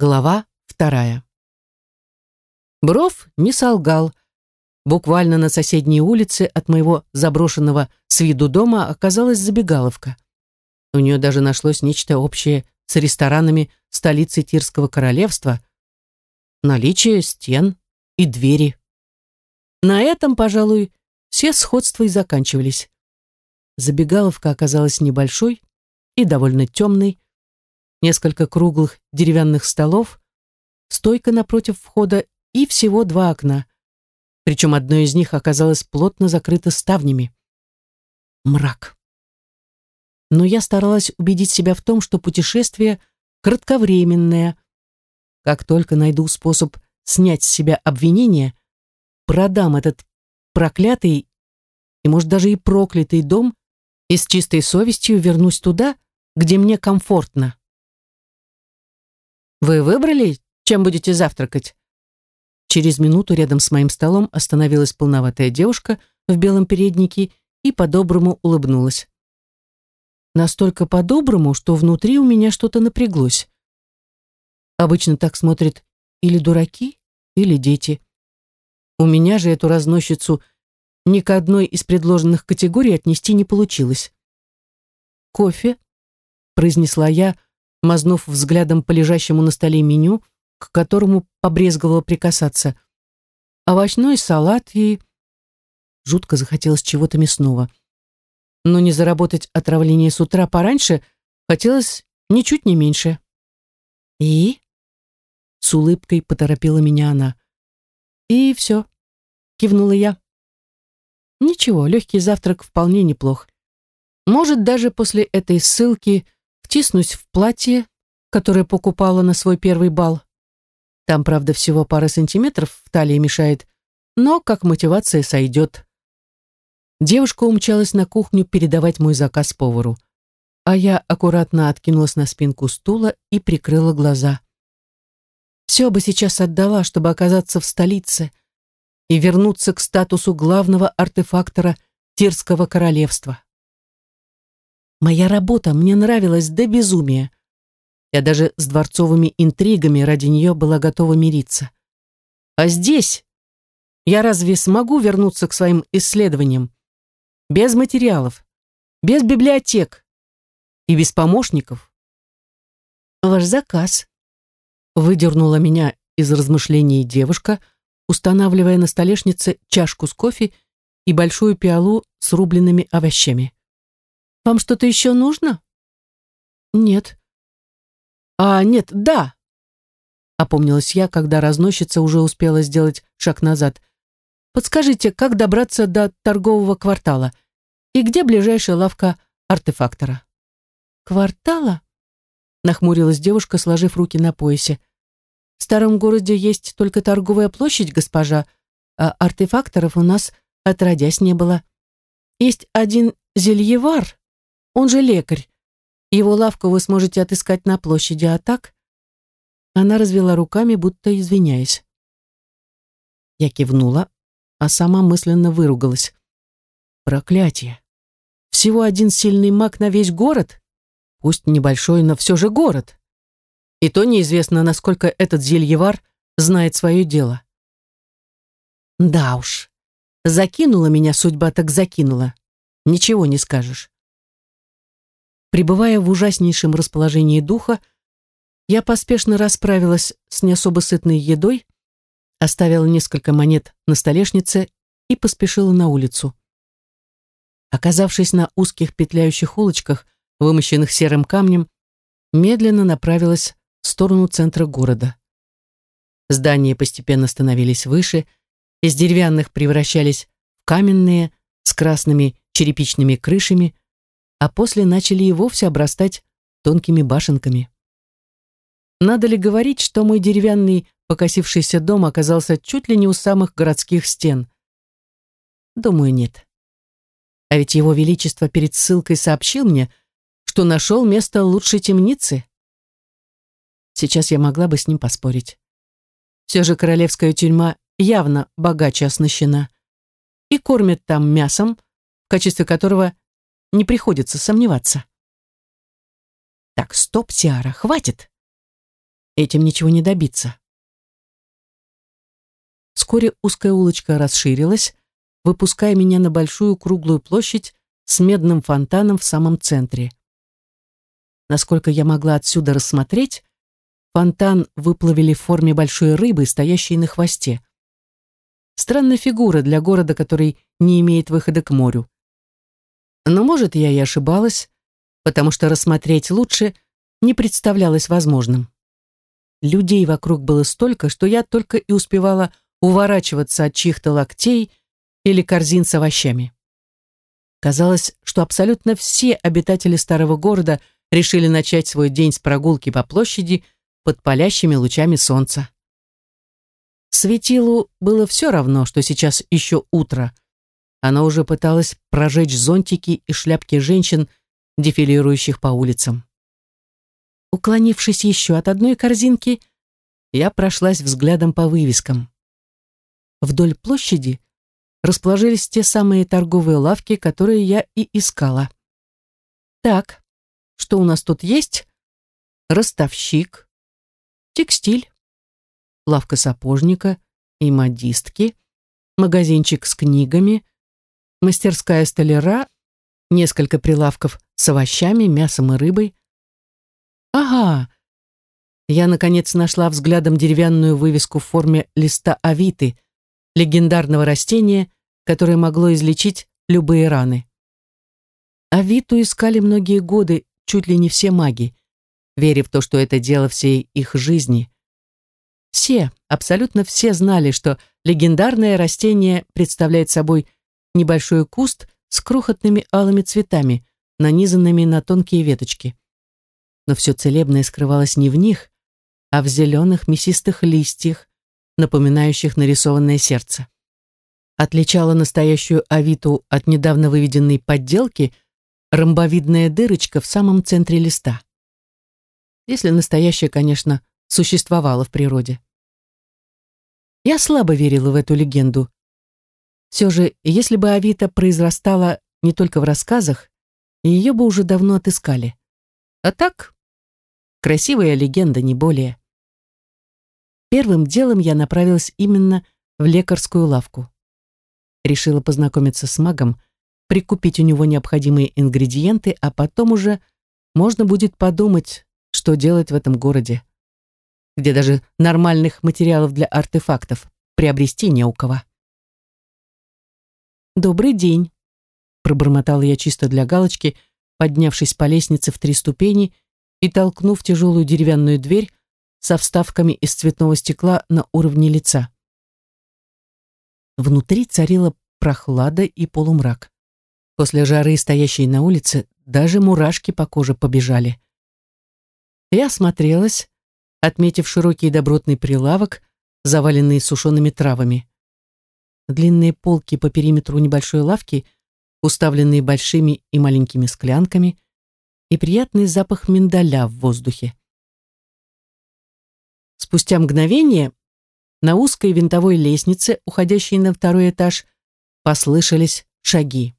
Глава вторая. Бров не солгал. Буквально на соседней улице от моего заброшенного с виду дома оказалась забегаловка. У нее даже нашлось нечто общее с ресторанами столицы Тирского королевства. Наличие стен и двери. На этом, пожалуй, все сходства и заканчивались. Забегаловка оказалась небольшой и довольно темной, несколько круглых деревянных столов, стойка напротив входа и всего два окна. Причем одно из них оказалось плотно закрыто ставнями. Мрак. Но я старалась убедить себя в том, что путешествие кратковременное. Как только найду способ снять с себя обвинение, продам этот проклятый и, может, даже и проклятый дом и с чистой совестью вернусь туда, где мне комфортно. Вы выбрали, чем будете завтракать? Через минуту рядом с моим столом остановилась полноватая девушка в белом переднике и по-доброму улыбнулась. Настолько по-доброму, что внутри у меня что-то напряглось. Обычно так смотрят или дураки, или дети. У меня же эту разносчицу ни к одной из предложенных категорий отнести не получилось. «Кофе?» — произнесла я, — мазнув взглядом по лежащему на столе меню, к которому побрезговала прикасаться. Овощной салат и... Жутко захотелось чего-то мясного. Но не заработать отравление с утра пораньше хотелось ничуть не меньше. «И?» — с улыбкой поторопила меня она. «И все», — кивнула я. «Ничего, легкий завтрак вполне неплох. Может, даже после этой ссылки втиснусь в платье, которое покупала на свой первый бал. Там, правда, всего пара сантиметров в талии мешает, но как мотивация сойдет. Девушка умчалась на кухню передавать мой заказ повару, а я аккуратно откинулась на спинку стула и прикрыла глаза. Все бы сейчас отдала, чтобы оказаться в столице и вернуться к статусу главного артефактора Тирского королевства. Моя работа мне нравилась до безумия. Я даже с дворцовыми интригами ради нее была готова мириться. А здесь я разве смогу вернуться к своим исследованиям? Без материалов, без библиотек и без помощников. Ваш заказ. Выдернула меня из размышлений девушка, устанавливая на столешнице чашку с кофе и большую пиалу с рубленными овощами. Вам что-то еще нужно? Нет. А, нет, да. Опомнилась я, когда разносчица уже успела сделать шаг назад. Подскажите, как добраться до торгового квартала? И где ближайшая лавка артефактора? Квартала? Нахмурилась девушка, сложив руки на поясе. В старом городе есть только торговая площадь, госпожа, а артефакторов у нас отродясь не было. Есть один зельевар, он же лекарь. Его лавку вы сможете отыскать на площади, а так...» Она развела руками, будто извиняясь. Я кивнула, а сама мысленно выругалась. «Проклятие! Всего один сильный маг на весь город? Пусть небольшой, но все же город!» И то неизвестно, насколько этот зельевар знает свое дело. Да уж, закинула меня судьба так закинула. Ничего не скажешь. Пребывая в ужаснейшем расположении духа, я поспешно расправилась с не особо сытной едой, оставила несколько монет на столешнице и поспешила на улицу. Оказавшись на узких петляющих улочках, вымощенных серым камнем, медленно направилась в сторону центра города. Здания постепенно становились выше, из деревянных превращались в каменные с красными черепичными крышами, а после начали и вовсе обрастать тонкими башенками. Надо ли говорить, что мой деревянный покосившийся дом оказался чуть ли не у самых городских стен? Думаю, нет. А ведь его величество перед ссылкой сообщил мне, что нашел место лучшей темницы. Сейчас я могла бы с ним поспорить. Все же королевская тюрьма явно богаче оснащена. И кормят там мясом, в качестве которого не приходится сомневаться. Так, стоп, Тиара, хватит. Этим ничего не добиться. Вскоре узкая улочка расширилась, выпуская меня на большую круглую площадь с медным фонтаном в самом центре. Насколько я могла отсюда рассмотреть, фонтан выплавили в форме большой рыбы, стоящей на хвосте. Странная фигура для города, который не имеет выхода к морю. Но, может, я и ошибалась, потому что рассмотреть лучше не представлялось возможным. Людей вокруг было столько, что я только и успевала уворачиваться от чьих-то локтей или корзин с овощами. Казалось, что абсолютно все обитатели старого города решили начать свой день с прогулки по площади под палящими лучами солнца. Светилу было все равно, что сейчас еще утро, она уже пыталась прожечь зонтики и шляпки женщин, дефилирующих по улицам. Уклонившись еще от одной корзинки, я прошлась взглядом по вывескам. Вдоль площади расположились те самые торговые лавки, которые я и искала. Так, что у нас тут есть? Ростовщик, текстиль, лавка сапожника и модистки, магазинчик с книгами, мастерская столяра, несколько прилавков с овощами, мясом и рыбой. Ага. Я, наконец, нашла взглядом деревянную вывеску в форме листа авиты, легендарного растения, которое могло излечить любые раны. Авиту искали многие годы чуть ли не все маги, веря в то, что это дело всей их жизни. Все, абсолютно все знали, что легендарное растение представляет собой – небольшой куст с крохотными алыми цветами, нанизанными на тонкие веточки. Но все целебное скрывалось не в них, а в зеленых мясистых листьях, напоминающих нарисованное сердце. Отличала настоящую авиту от недавно выведенной подделки ромбовидная дырочка в самом центре листа. Если настоящая, конечно, существовала в природе. Я слабо верила в эту легенду, все же, если бы Авито произрастала не только в рассказах, ее бы уже давно отыскали. А так, красивая легенда, не более. Первым делом я направилась именно в лекарскую лавку. Решила познакомиться с магом, прикупить у него необходимые ингредиенты, а потом уже можно будет подумать, что делать в этом городе, где даже нормальных материалов для артефактов приобрести не у кого. «Добрый день», — пробормотала я чисто для галочки, поднявшись по лестнице в три ступени и толкнув тяжелую деревянную дверь со вставками из цветного стекла на уровне лица. Внутри царила прохлада и полумрак. После жары, стоящей на улице, даже мурашки по коже побежали. Я осмотрелась, отметив широкий добротный прилавок, заваленный сушеными травами длинные полки по периметру небольшой лавки, уставленные большими и маленькими склянками, и приятный запах миндаля в воздухе. Спустя мгновение на узкой винтовой лестнице, уходящей на второй этаж, послышались шаги.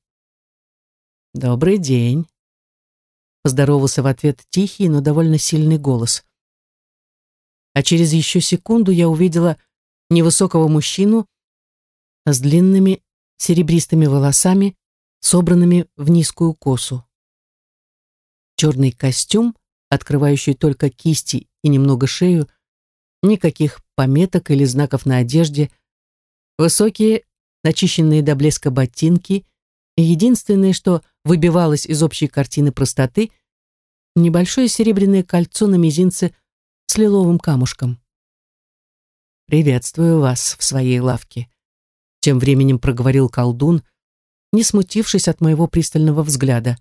«Добрый день!» Поздоровался в ответ тихий, но довольно сильный голос. А через еще секунду я увидела невысокого мужчину с длинными серебристыми волосами, собранными в низкую косу. Черный костюм, открывающий только кисти и немного шею, никаких пометок или знаков на одежде, высокие, начищенные до блеска ботинки и единственное, что выбивалось из общей картины простоты, небольшое серебряное кольцо на мизинце с лиловым камушком. «Приветствую вас в своей лавке», тем временем проговорил колдун, не смутившись от моего пристального взгляда.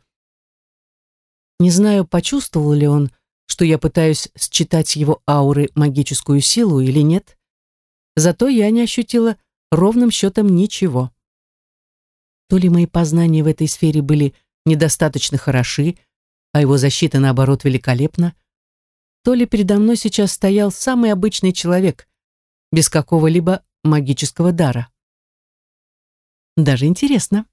Не знаю, почувствовал ли он, что я пытаюсь считать его ауры магическую силу или нет. Зато я не ощутила ровным счетом ничего. То ли мои познания в этой сфере были недостаточно хороши, а его защита, наоборот, великолепна, то ли передо мной сейчас стоял самый обычный человек, без какого-либо магического дара. Даже интересно.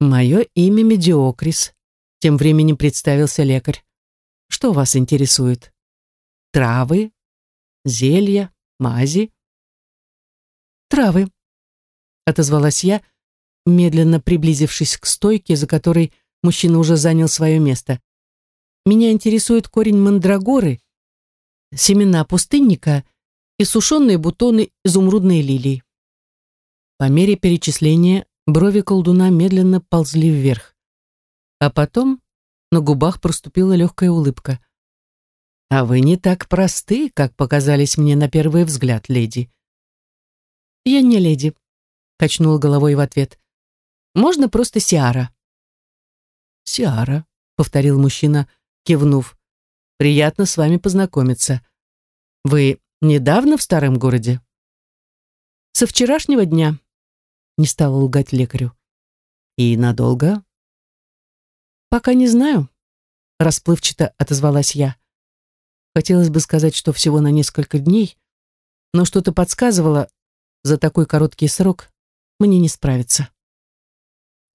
«Мое имя Медиокрис», — тем временем представился лекарь. «Что вас интересует? Травы? Зелья? Мази?» «Травы», — отозвалась я, медленно приблизившись к стойке, за которой мужчина уже занял свое место. «Меня интересует корень мандрагоры, семена пустынника и сушеные бутоны изумрудной лилии». По мере перечисления брови колдуна медленно ползли вверх. А потом на губах проступила легкая улыбка. «А вы не так просты, как показались мне на первый взгляд, леди». «Я не леди», — качнул головой в ответ. «Можно просто Сиара». «Сиара», — повторил мужчина, кивнув. «Приятно с вами познакомиться. Вы недавно в старом городе?» «Со вчерашнего дня», не стала лгать лекарю. «И надолго?» «Пока не знаю», — расплывчато отозвалась я. Хотелось бы сказать, что всего на несколько дней, но что-то подсказывало, за такой короткий срок мне не справиться.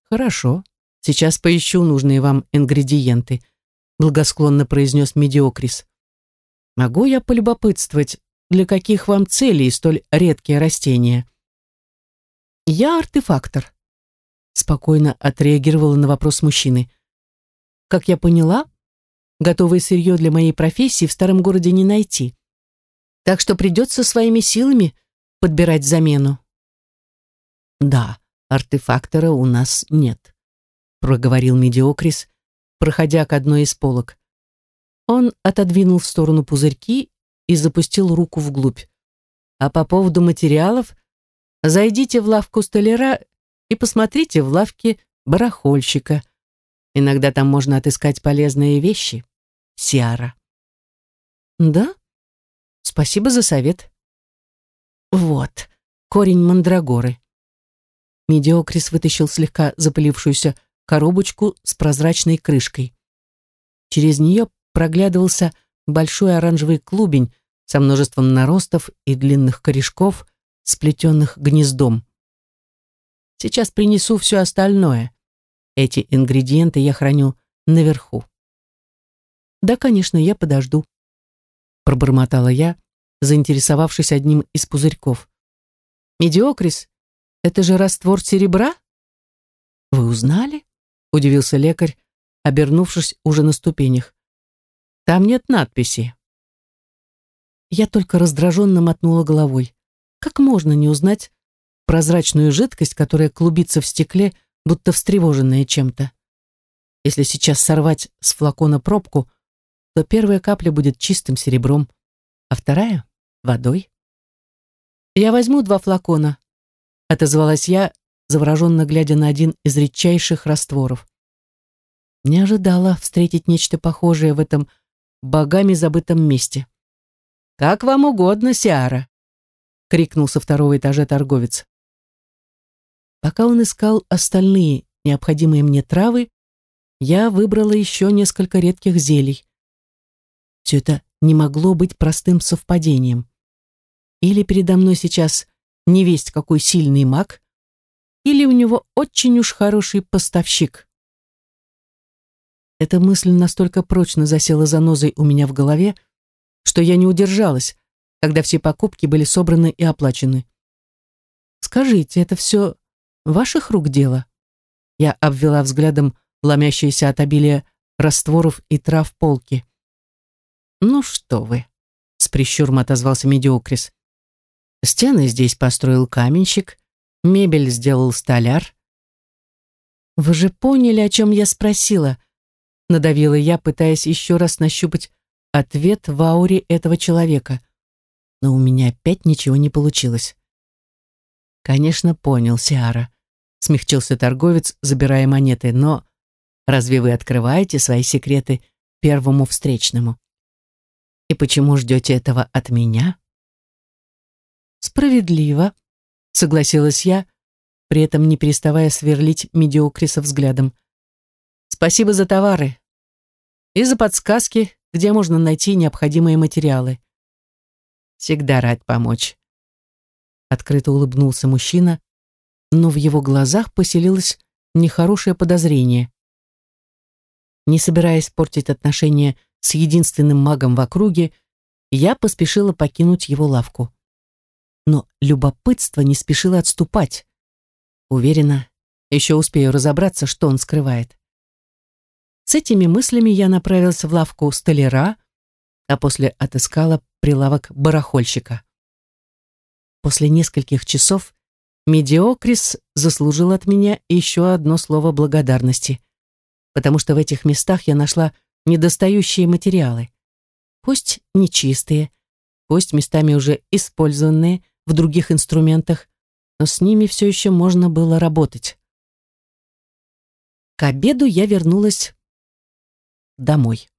«Хорошо, сейчас поищу нужные вам ингредиенты», — благосклонно произнес Медиокрис. «Могу я полюбопытствовать, для каких вам целей столь редкие растения?» «Я артефактор», — спокойно отреагировала на вопрос мужчины. «Как я поняла, готовое сырье для моей профессии в старом городе не найти. Так что придется своими силами подбирать замену». «Да, артефактора у нас нет», — проговорил Медиокрис, проходя к одной из полок. Он отодвинул в сторону пузырьки и запустил руку вглубь. «А по поводу материалов...» Зайдите в лавку столяра и посмотрите в лавке барахольщика. Иногда там можно отыскать полезные вещи. Сиара. Да? Спасибо за совет. Вот, корень мандрагоры. Медиокрис вытащил слегка запылившуюся коробочку с прозрачной крышкой. Через нее проглядывался большой оранжевый клубень со множеством наростов и длинных корешков, сплетенных гнездом. Сейчас принесу все остальное. Эти ингредиенты я храню наверху. Да, конечно, я подожду. Пробормотала я, заинтересовавшись одним из пузырьков. Медиокрис, это же раствор серебра? Вы узнали? Удивился лекарь, обернувшись уже на ступенях. Там нет надписи. Я только раздраженно мотнула головой. Как можно не узнать прозрачную жидкость, которая клубится в стекле, будто встревоженная чем-то? Если сейчас сорвать с флакона пробку, то первая капля будет чистым серебром, а вторая — водой. «Я возьму два флакона», — отозвалась я, завороженно глядя на один из редчайших растворов. Не ожидала встретить нечто похожее в этом богами забытом месте. «Как вам угодно, Сиара», — крикнул со второго этажа торговец. Пока он искал остальные необходимые мне травы, я выбрала еще несколько редких зелий. Все это не могло быть простым совпадением. Или передо мной сейчас не весть какой сильный маг, или у него очень уж хороший поставщик. Эта мысль настолько прочно засела занозой у меня в голове, что я не удержалась, когда все покупки были собраны и оплачены. «Скажите, это все ваших рук дело?» Я обвела взглядом ломящиеся от обилия растворов и трав полки. «Ну что вы!» — с прищуром отозвался Медиокрис. «Стены здесь построил каменщик, мебель сделал столяр». «Вы же поняли, о чем я спросила?» — надавила я, пытаясь еще раз нащупать ответ в ауре этого человека — но у меня опять ничего не получилось. «Конечно, понял, Сиара», — смягчился торговец, забирая монеты, «но разве вы открываете свои секреты первому встречному? И почему ждете этого от меня?» «Справедливо», — согласилась я, при этом не переставая сверлить Медиокриса взглядом. «Спасибо за товары и за подсказки, где можно найти необходимые материалы. Всегда рад помочь. Открыто улыбнулся мужчина, но в его глазах поселилось нехорошее подозрение. Не собираясь портить отношения с единственным магом в округе, я поспешила покинуть его лавку. Но любопытство не спешило отступать. Уверена, еще успею разобраться, что он скрывает. С этими мыслями я направилась в лавку столяра, а после отыскала прилавок барахольщика. После нескольких часов Медиокрис заслужил от меня еще одно слово благодарности, потому что в этих местах я нашла недостающие материалы. Пусть нечистые, пусть местами уже использованные в других инструментах, но с ними все еще можно было работать. К обеду я вернулась домой.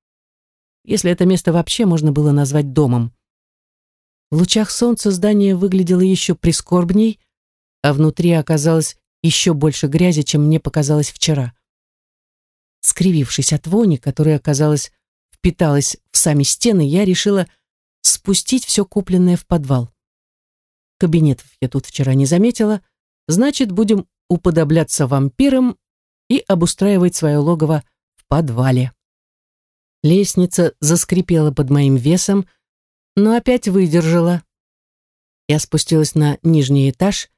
Если это место вообще можно было назвать домом. В лучах солнца здание выглядело еще прискорбней, а внутри оказалось еще больше грязи, чем мне показалось вчера. Скривившись от вони, которая, казалось, впиталась в сами стены, я решила спустить все купленное в подвал. Кабинетов я тут вчера не заметила, значит, будем уподобляться вампирам и обустраивать свое логово в подвале. Лестница заскрипела под моим весом, но опять выдержала. Я спустилась на нижний этаж,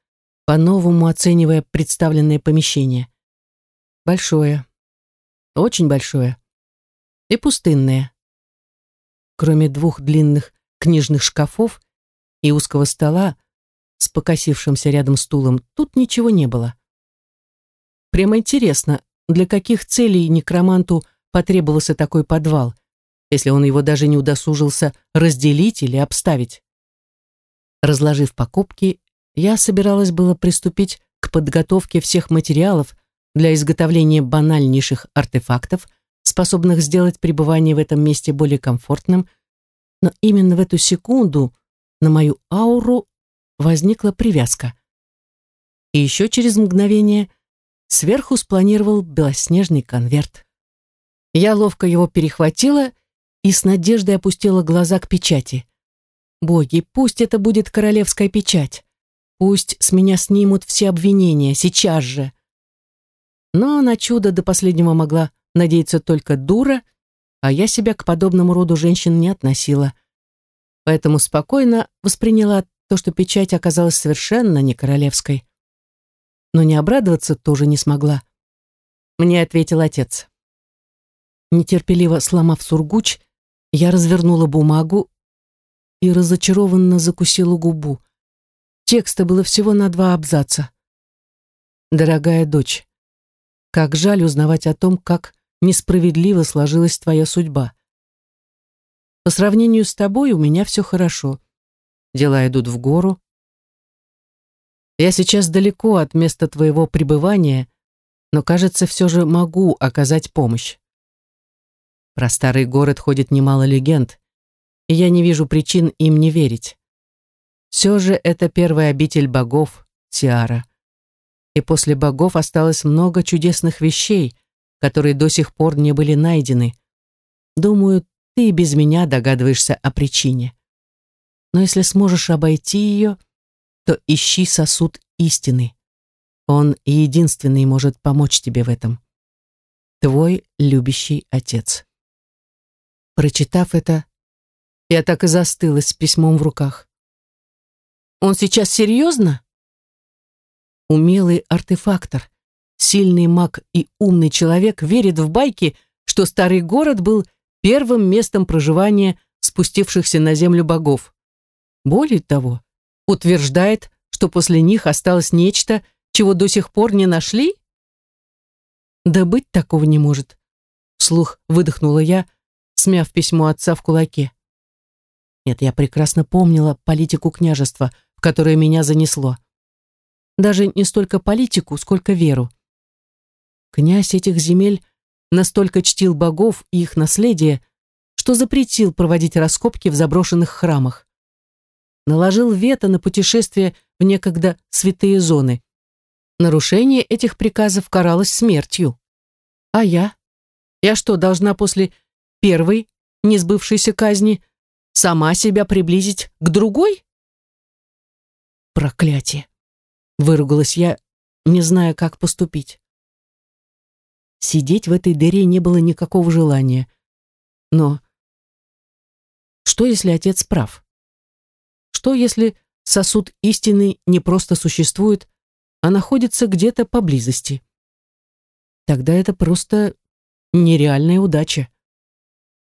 по-новому оценивая представленное помещение. Большое, очень большое и пустынное. Кроме двух длинных книжных шкафов и узкого стола с покосившимся рядом стулом, тут ничего не было. Прямо интересно, для каких целей некроманту потребовался такой подвал, если он его даже не удосужился разделить или обставить. Разложив покупки, я собиралась было приступить к подготовке всех материалов для изготовления банальнейших артефактов, способных сделать пребывание в этом месте более комфортным, но именно в эту секунду на мою ауру возникла привязка. И еще через мгновение сверху спланировал белоснежный конверт. Я ловко его перехватила и с надеждой опустила глаза к печати. «Боги, пусть это будет королевская печать. Пусть с меня снимут все обвинения, сейчас же». Но на чудо до последнего могла надеяться только дура, а я себя к подобному роду женщин не относила. Поэтому спокойно восприняла то, что печать оказалась совершенно не королевской. Но не обрадоваться тоже не смогла. Мне ответил отец. Нетерпеливо сломав сургуч, я развернула бумагу и разочарованно закусила губу. Текста было всего на два абзаца. «Дорогая дочь, как жаль узнавать о том, как несправедливо сложилась твоя судьба. По сравнению с тобой у меня все хорошо. Дела идут в гору. Я сейчас далеко от места твоего пребывания, но, кажется, все же могу оказать помощь. Про старый город ходит немало легенд, и я не вижу причин им не верить. Все же это первая обитель богов, Тиара. И после богов осталось много чудесных вещей, которые до сих пор не были найдены. Думаю, ты и без меня догадываешься о причине. Но если сможешь обойти ее, то ищи сосуд истины. Он единственный может помочь тебе в этом. Твой любящий отец. Прочитав это, я так и застыла с письмом в руках. «Он сейчас серьезно?» Умелый артефактор, сильный маг и умный человек верит в байки, что старый город был первым местом проживания спустившихся на землю богов. Более того, утверждает, что после них осталось нечто, чего до сих пор не нашли? Да быть такого не может, вслух выдохнула я, смяв письмо отца в кулаке. Нет, я прекрасно помнила политику княжества, в которое меня занесло. Даже не столько политику, сколько веру. Князь этих земель настолько чтил богов и их наследие, что запретил проводить раскопки в заброшенных храмах. Наложил вето на путешествия в некогда святые зоны. Нарушение этих приказов каралось смертью. А я? Я что, должна после первой несбывшейся казни сама себя приблизить к другой? Проклятие! Выругалась я, не зная, как поступить. Сидеть в этой дыре не было никакого желания. Но что, если отец прав? Что, если сосуд истины не просто существует, а находится где-то поблизости? Тогда это просто нереальная удача.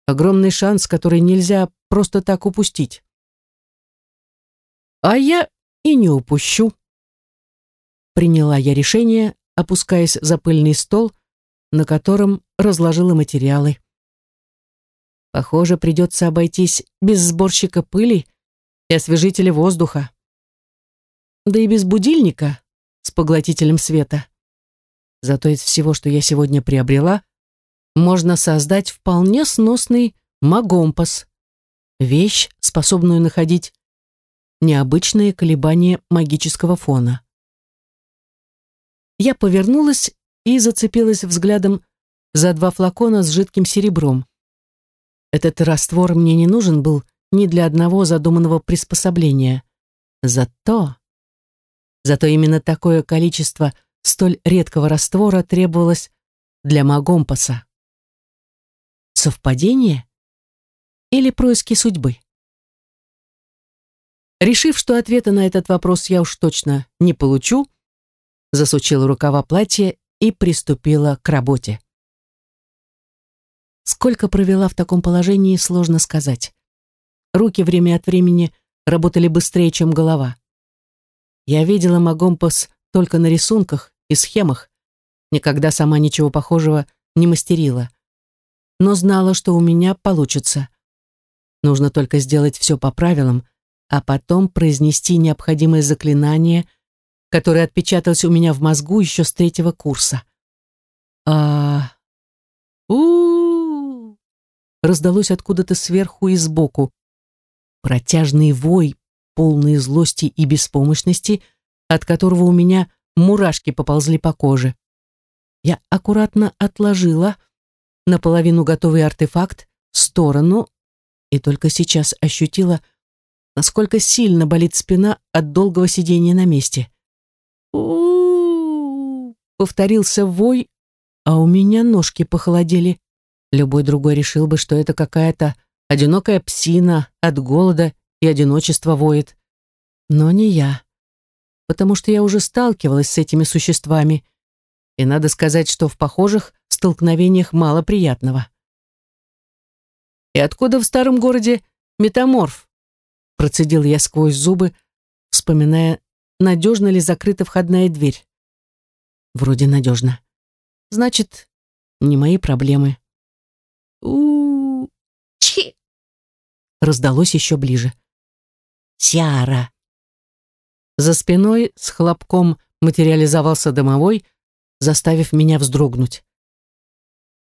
Огромный шанс, который нельзя просто так упустить. А я и не упущу. Приняла я решение, опускаясь за пыльный стол, на котором разложила материалы. Похоже, придется обойтись без сборщика пыли и освежителя воздуха. Да и без будильника с поглотителем света. Зато из всего, что я сегодня приобрела — можно создать вполне сносный магомпас, вещь, способную находить необычные колебания магического фона. Я повернулась и зацепилась взглядом за два флакона с жидким серебром. Этот раствор мне не нужен был ни для одного задуманного приспособления. Зато... Зато именно такое количество столь редкого раствора требовалось для магомпаса. Совпадение? Или происки судьбы? Решив, что ответа на этот вопрос я уж точно не получу, засучила рукава платья и приступила к работе. Сколько провела в таком положении, сложно сказать. Руки время от времени работали быстрее, чем голова. Я видела Магомпас только на рисунках и схемах, никогда сама ничего похожего не мастерила но знала, что у меня получится. Нужно только сделать все по правилам, а потом произнести необходимое заклинание, которое отпечаталось у меня в мозгу еще с третьего курса. а у раздалось откуда-то сверху и сбоку. Протяжный вой, полный злости и беспомощности, от которого у меня мурашки поползли по коже. Я аккуратно отложила — наполовину готовый артефакт в сторону и только сейчас ощутила, насколько сильно болит спина от долгого сидения на месте. у повторился вой, а у меня ножки похолодели. Любой другой решил бы, что это какая-то одинокая псина от голода и одиночества воет. Но не я, потому что я уже сталкивалась с этими существами — и надо сказать, что в похожих столкновениях мало приятного. «И откуда в старом городе метаморф?» Процедил я сквозь зубы, вспоминая, надежно ли закрыта входная дверь. Вроде надежно. Значит, не мои проблемы. у Чи! Раздалось еще ближе. Сяра! За спиной с хлопком материализовался домовой, заставив меня вздрогнуть.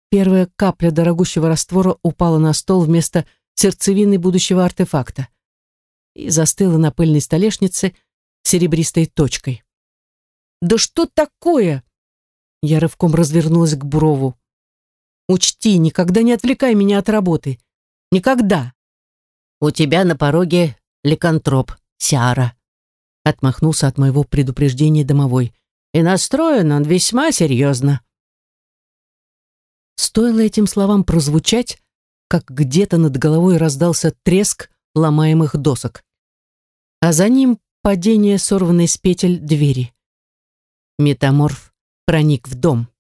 Первая капля дорогущего раствора упала на стол вместо сердцевины будущего артефакта и застыла на пыльной столешнице серебристой точкой. «Да что такое?» Я рывком развернулась к Брову. «Учти, никогда не отвлекай меня от работы. Никогда!» «У тебя на пороге ликантроп, Сиара», — отмахнулся от моего предупреждения домовой и настроен он весьма серьезно. Стоило этим словам прозвучать, как где-то над головой раздался треск ломаемых досок, а за ним падение сорванной с петель двери. Метаморф проник в дом.